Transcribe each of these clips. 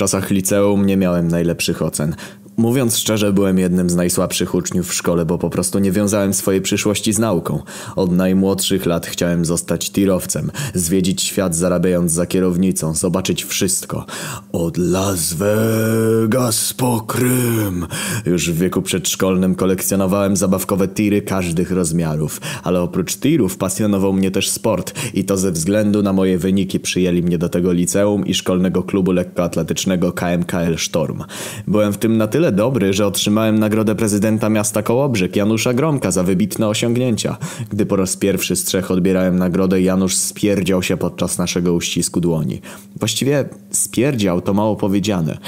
czasach liceum nie miałem najlepszych ocen. Mówiąc szczerze, byłem jednym z najsłabszych uczniów w szkole, bo po prostu nie wiązałem swojej przyszłości z nauką. Od najmłodszych lat chciałem zostać tirowcem, zwiedzić świat zarabiając za kierownicą, zobaczyć wszystko. Od Las Vegas po Krym. Już w wieku przedszkolnym kolekcjonowałem zabawkowe tiry każdych rozmiarów, ale oprócz tirów pasjonował mnie też sport i to ze względu na moje wyniki przyjęli mnie do tego liceum i szkolnego klubu lekkoatletycznego KMKL Sztorm. Byłem w tym na tyle dobry, że otrzymałem nagrodę prezydenta miasta Kołobrzeg Janusza Gromka za wybitne osiągnięcia. Gdy po raz pierwszy z trzech odbierałem nagrodę, Janusz spierdział się podczas naszego uścisku dłoni. Właściwie spierdział to mało powiedziane.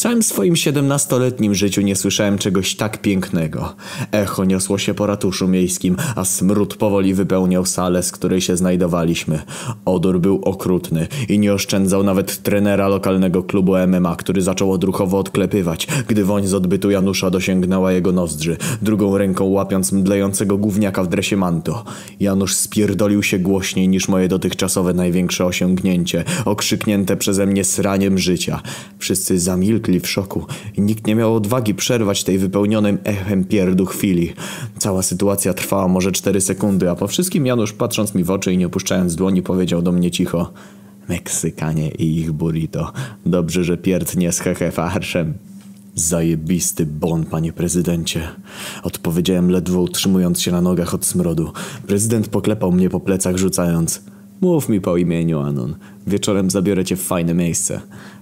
Całym swoim siedemnastoletnim życiu nie słyszałem czegoś tak pięknego. Echo niosło się po ratuszu miejskim, a smród powoli wypełniał salę, z której się znajdowaliśmy. Odór był okrutny i nie oszczędzał nawet trenera lokalnego klubu MMA, który zaczął odruchowo odklepywać, gdy woń z odbytu Janusza dosięgnęła jego nozdrzy, drugą ręką łapiąc mdlejącego gówniaka w dresie manto. Janusz spierdolił się głośniej niż moje dotychczasowe największe osiągnięcie, okrzyknięte przeze mnie sraniem życia. Wszyscy zamilkli w szoku i nikt nie miał odwagi przerwać tej wypełnionym echem pierdu chwili. Cała sytuacja trwała może cztery sekundy, a po wszystkim Janusz patrząc mi w oczy i nie opuszczając dłoni powiedział do mnie cicho Meksykanie i ich burrito. Dobrze, że pierd nie z hehe farszem. Zajebisty bon, panie prezydencie. Odpowiedziałem ledwo utrzymując się na nogach od smrodu. Prezydent poklepał mnie po plecach rzucając. Mów mi po imieniu, Anon. Wieczorem zabiorę cię w fajne miejsce.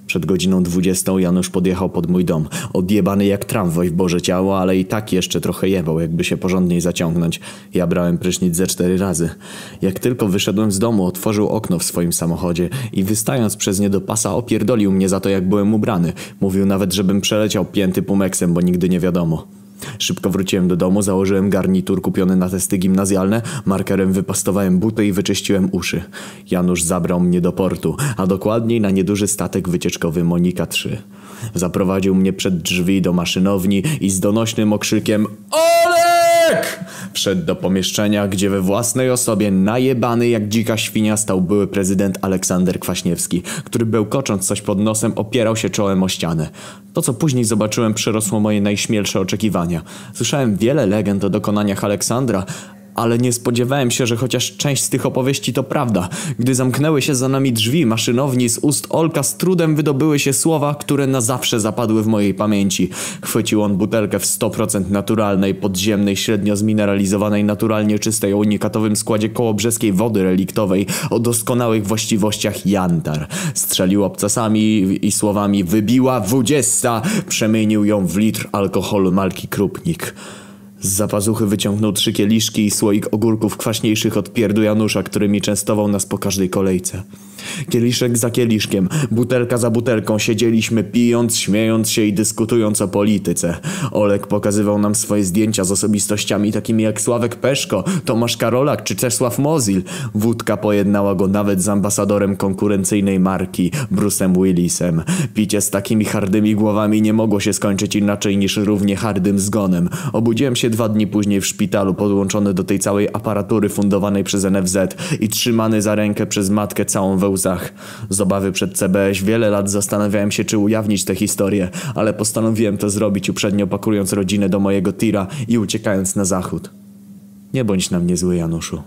Przed godziną dwudziestą Janusz podjechał pod mój dom. Odjebany jak tramwaj w Boże ciało, ale i tak jeszcze trochę jebał, jakby się porządniej zaciągnąć. Ja brałem prysznic ze cztery razy. Jak tylko wyszedłem z domu, otworzył okno w swoim samochodzie i wystając przez nie do pasa opierdolił mnie za to, jak byłem ubrany. Mówił nawet, żebym przeleciał pięty pumeksem, bo nigdy nie wiadomo. Szybko wróciłem do domu, założyłem garnitur kupiony na testy gimnazjalne, markerem wypastowałem buty i wyczyściłem uszy. Janusz zabrał mnie do portu, a dokładniej na nieduży statek wycieczkowy Monika 3. Zaprowadził mnie przed drzwi do maszynowni i z donośnym okrzykiem OLEK! Wszedł do pomieszczenia, gdzie we własnej osobie najebany jak dzika świnia stał były prezydent Aleksander Kwaśniewski, który bełkocząc coś pod nosem opierał się czołem o ścianę. To, co później zobaczyłem, przerosło moje najśmielsze oczekiwania. Słyszałem wiele legend o dokonaniach Aleksandra, ale nie spodziewałem się, że chociaż część z tych opowieści to prawda. Gdy zamknęły się za nami drzwi maszynowni, z ust Olka z trudem wydobyły się słowa, które na zawsze zapadły w mojej pamięci. Chwycił on butelkę w 100% naturalnej, podziemnej, średnio zmineralizowanej, naturalnie czystej o unikatowym składzie kołobrzeskiej wody reliktowej o doskonałych właściwościach jantar. Strzelił obcasami i słowami wybiła dwudziesta, przemienił ją w litr alkoholu marki Krupnik. Z zapazuchy wyciągnął trzy kieliszki i słoik ogórków kwaśniejszych od pierdu Janusza, którymi częstował nas po każdej kolejce. Kieliszek za kieliszkiem, butelka za butelką siedzieliśmy pijąc, śmiejąc się i dyskutując o polityce. Olek pokazywał nam swoje zdjęcia z osobistościami takimi jak Sławek Peszko, Tomasz Karolak czy Czesław Mozil. Wódka pojednała go nawet z ambasadorem konkurencyjnej marki, Bruce'em Willisem. Picie z takimi hardymi głowami nie mogło się skończyć inaczej niż równie hardym zgonem. Obudziłem się dwa dni później w szpitalu podłączony do tej całej aparatury fundowanej przez NFZ i trzymany za rękę przez matkę całą we łzach. Z obawy przed CBŚ wiele lat zastanawiałem się, czy ujawnić tę historię, ale postanowiłem to zrobić uprzednio pakując rodzinę do mojego tira i uciekając na zachód. Nie bądź na mnie zły, Januszu.